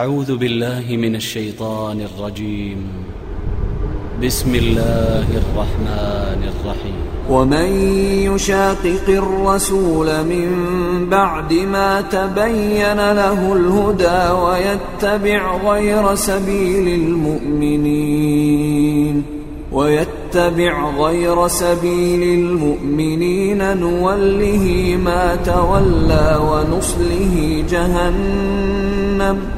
أعوذ بالله من الشيطان الرجيم. بسم الله الرحمن الرحيم. ومن يشاقق الرسول من بعد ما تبين له الهدى ويتبع غير سبيل المؤمنين ويتبع غير سبيل المؤمنين نوله ما تولى ونصله جهنم.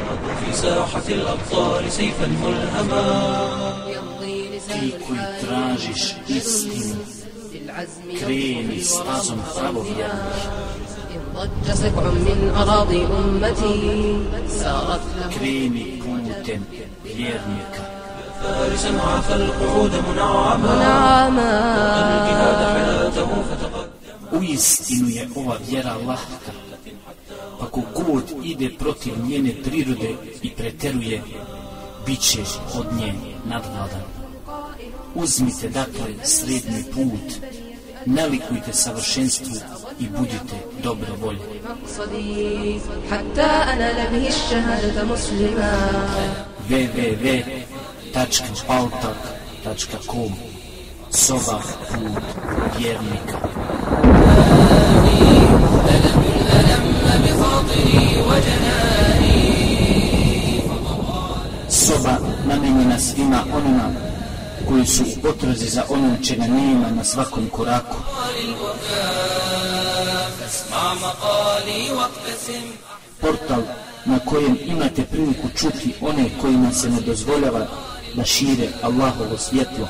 في ساحة الأبطال سيفا ملهما. في كل تراجش إستن كرينيس أزم خربه ضج سبع من أراضي أمتي سارت له كريمي كوتن بيرنيك فارسا عفى القعود منعما. منعما. وقد الجهاد حياته فتقدم. ويستنو يا أوى بيرا الله Pa ako god ide protiv njene prirode i preteruje, bit će od nje nadvladan. Uzmite dakle srednji put, nalikujte savršenstvu i budite dobro volje. www.altak.com Soba put vjernika. Amin. namenjena svima onima koji su potrazi za ono čega nema na svakom koraku. Portal na kojem imate priliku čuti one kojima se ne dozvoljava da šire Allahovo svjetlo.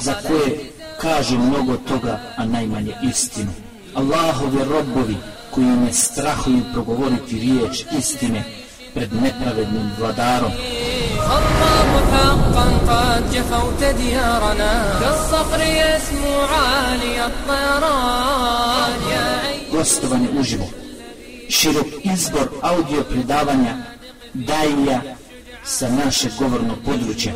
Za koje kaže mnogo toga, a najmanje istinu. Allahovi robovi, koji ne strahuju progovoriti riječ istine pred nepravednim vladarom. الله حقا قد جفوت ديارنا كالصقر يسمو عالي الطيران يا أيها Gostovanje uživo. Širok izbor audio predavanja daija sa naše govorno područje,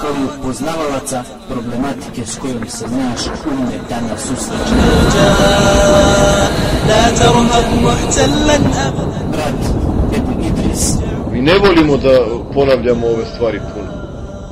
kao i upoznavalaca problematike s kojom se naš umet danas susreće. لا ترهب محتلا أبدا Brat Ebu Idris, Mi ne volimo da ponavljamo ove stvari puno.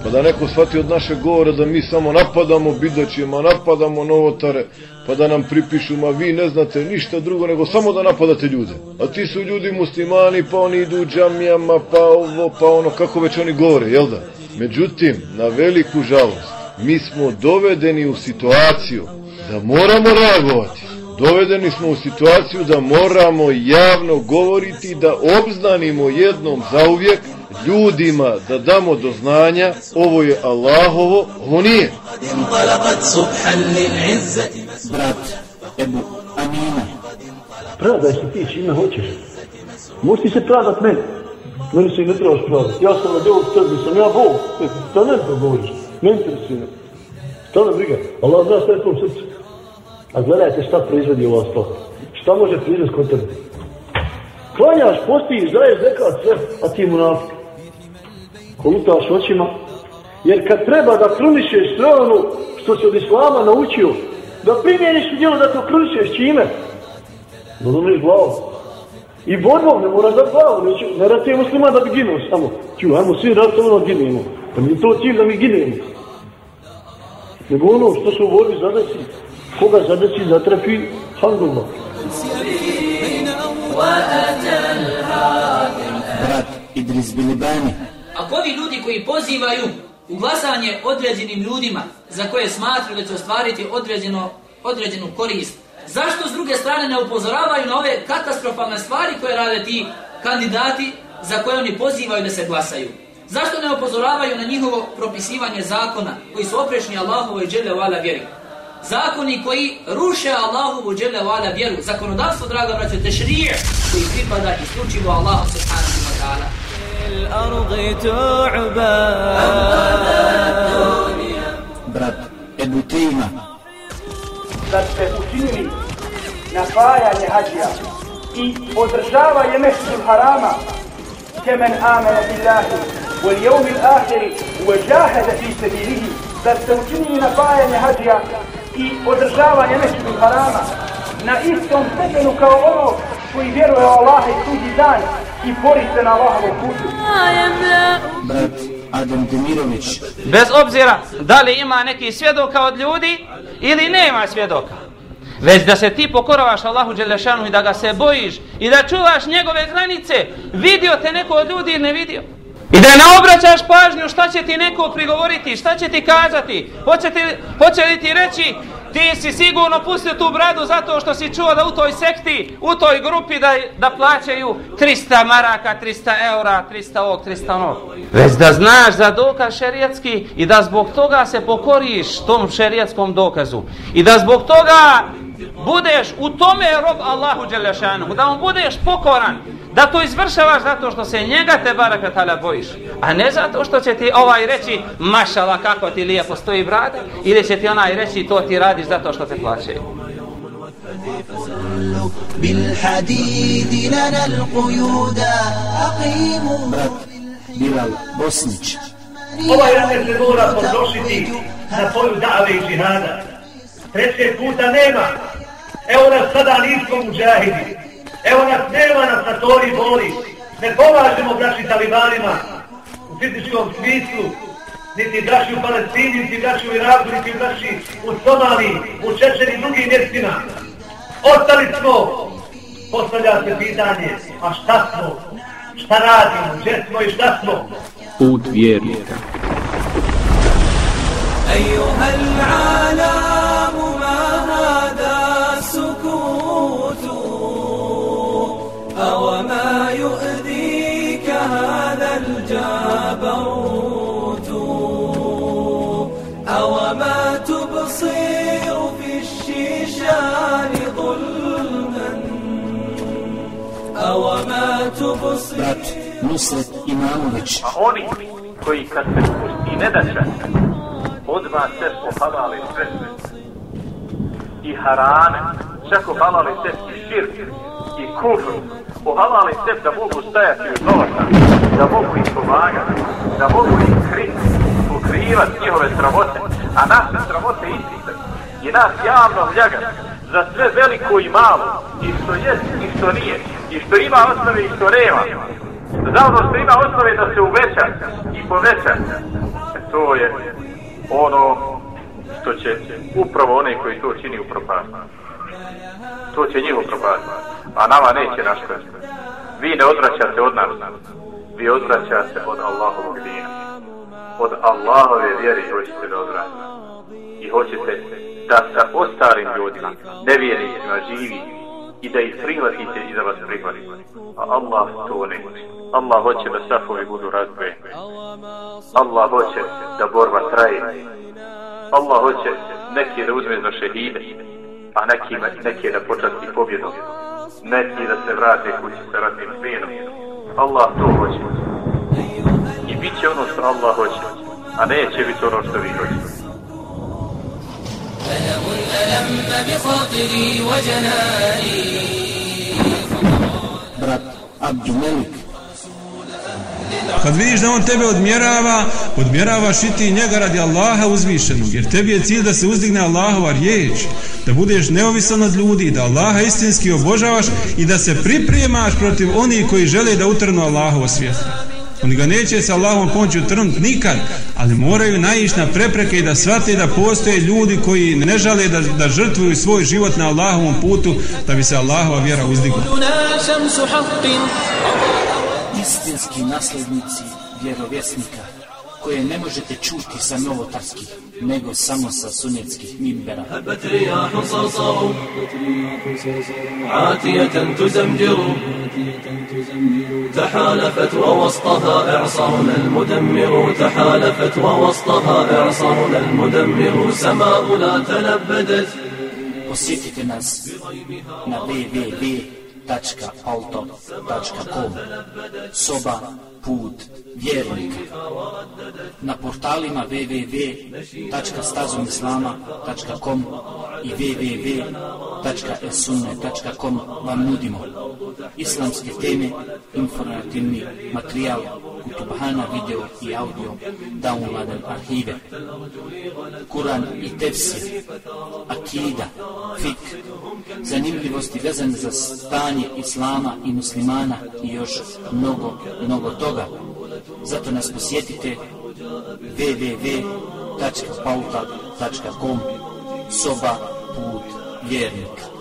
Pa da neko shvati od našeg govora da mi samo napadamo bidaćima, napadamo novotare, pa da nam pripišu, ma vi ne znate ništa drugo nego samo da napadate ljude. A ti su ljudi muslimani, pa oni idu u džamijama, pa ovo, pa ono, kako već oni govore, jel da? Međutim, na veliku žalost, mi smo dovedeni u situaciju da moramo reagovati. dovedeni smo u situaciju da moramo javno govoriti, da obznanimo jednom zauvijek ljudima da damo do znanja ovo je Allahovo, ovo nije. Brat Ebu Amina. Pravdaj se ti čime hoćeš. Možeš ti se pravdat meni. Meni se ne trebaš pravdat. Ja sam na djelog tebi, sam ja Bog. To ne znam govoriš. Ne interesuje. To ne briga. Allah zna šta je to srcu. A gledajte šta proizvodi ovo stvar. Šta može proizvesti kod tebe? Klanjaš, postiš, daješ zekat, sve, a ti munafik. Kolutaš očima. Jer kad treba da krunišeš sve ono što si od Islama naučio, da primjeniš u djelo da to krunišeš čime? Da domiš glavu. I borbom, ne moraš da glavu, neću, ne ratuje muslima da bi ginuo samo. Ču, ajmo svi ratujemo da ginemo. Pa mi to cilj da mi ginemo. Nego ono što se u borbi zadesi, koga zadesi, zatrefi, alhamdulillah. brat Idris Bilibani, Ako ovi ljudi koji pozivaju u glasanje određenim ljudima za koje smatruju da će ostvariti određeno, određenu korist, zašto s druge strane ne upozoravaju na ove katastrofalne stvari koje rade ti kandidati za koje oni pozivaju da se glasaju? Zašto ne upozoravaju na njihovo propisivanje zakona koji su oprešni Allahovo i džele vala vjeri? Zakoni koji ruše Allahu dželle vala vjeru, zakonodavstvo draga braćo tešrije koji pripada isključivo Allahu subhanahu wa ta'ala. الأرض تعبى Brat Ebu Tejma, da ste učinili napajanje hađija i održavanje mešću harama kemen amena billahi wal jevmi l'ahiri wa jahada fi sebilihi da ste učinili napajanje hađija i održavanje mešću harama na istom stepenu kao ono koji vjeruje u Allaha i sudnji dan i bori se na Allahovom putu. brat Adem Demirović, Bez obzira da li ima neki svjedoka od ljudi ili nema svjedoka. Već da se ti pokoravaš Allahu Đelešanu i da ga se bojiš i da čuvaš njegove granice, vidio te neko od ljudi ili ne vidio. I da ne obraćaš pažnju šta će ti neko prigovoriti, šta će ti kazati, hoće, ti, hoće li ti reći ti si sigurno pustio tu bradu zato što si čuo da u toj sekti, u toj grupi da, da plaćaju 300 maraka, 300 eura, 300 ovog, 300 onog. Već da znaš za dokaz šerijatski i da zbog toga se pokoriš tom šerijatskom dokazu. I da zbog toga budeš u tome rob Allahu Đelešanu, da mu budeš pokoran, da to izvršavaš zato što se njega te baraka tala bojiš, a ne zato što će ti ovaj reći mašala kako ti lijepo stoji brada, ili će ti onaj reći to ti radiš zato što te plaćaju. بالحديد لنا القيود أقيموا Bilal Bosnić, Ovaj ramer se mora potrošiti na tvoju dave i džihada. Trećeg puta nema. Evo nas sada nismo muđahidi. Evo nas nema nas na tori boli. Ne pomažemo braći talibanima u fizičkom smislu. Niti braći u Palestini, niti braći u Iraku, niti braći u Somaliji, u Čečeni i drugim mjestima. Ostali smo. Postavlja se pitanje, a šta smo? Šta radimo? Gdje smo i šta smo? Put vjernika. أيها العالم الشيشان ظلما أو ما تبصر brat Nusret Imamović, A oni koji kad se pusti nedaća, odmah se pohalali sve i harane, čak ohalali se i širk i kufr, ohalali se da mogu stajati uz novaca, da mogu ih pomagati, da mogu ih kriti, pokrivati njihove sramote, a naše sramote istite i nas javno ljaga za sve veliko i malo, i što jest i što nije, i što ima osnove i što nema, za ono što ima osnove da se uveća i poveća, e, to je ono što će upravo one koji to čini upropasti. To će njih upropasti, a nama neće naškoditi. Vi ne odvraćate od nas, vi odvraćate od Allahovog dina. Od Allahove vjere hoćete da odvraćate. I hoćete da sa ostalim ljudima, nevjernicima živi i da ih prihvatite i da vas prihvatite. A Allah to ne hoće. Allah hoće da safovi budu razbojeni. Allah hoće da borba traje. Allah hoće neki da uzme za šehide, a neki, neki da počasti pobjedom. Neki da se vrate kući sa ratnim plenom. Allah to hoće. I bit će ono što Allah hoće, a neće biti ono što vi hoćete. ألم بخاطري وجناني brat Abdumelik, Kad vidiš da on tebe odmjerava, odmjeravaš i ti njega radi Allaha uzvišenog, jer tebi je cilj da se uzdigne Allahova riječ, da budeš neovisan od ljudi, da Allaha istinski obožavaš i da se pripremaš protiv onih koji žele da utrnu Allahovo svjetlo. Oni ga neće sa Allahom pomoći utrnuti nikad, ali moraju naići na prepreke i da shvate da postoje ljudi koji ne žale da, da žrtvuju svoj život na Allahovom putu da bi se Allahova vjera uzdigla. Istinski naslednici vjerovjesnika. Koje ne možete čuti sa novotarskih, nego samo sa sunetskih mimbera. هبت رياح صرصر عاتية تزمجر تحالفت ووسطها إعصارنا المدمر تحالفت ووسطها إعصارنا المدمر سماؤنا تلبدت Posjetite nas na www.auto.com Soba Put Vjernika Na portalima www.stazomislama.com i www.esunne.com vam nudimo islamske teme, informativni materijal, kutubhana video i audio, downloadan arhive, Kur'an i tefsir, akida, fik, zanimljivosti vezane za stanje islama i muslimana i još mnogo, mnogo toga. Zato nas posjetite www.pauta.com Soba Put Vjernika.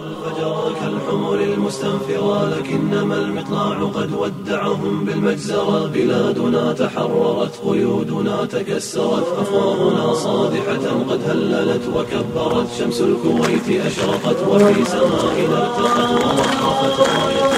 فجر كالحمر المستنفرة لكنما المطلع قد ودعهم بالمجزرة. بلادنا تحررت قيودنا تكسرت. أفواهنا صادحة قد هللت وكبرت. شمس الكويت أشرقت وفي سمائنا ارتقت ووقفت راية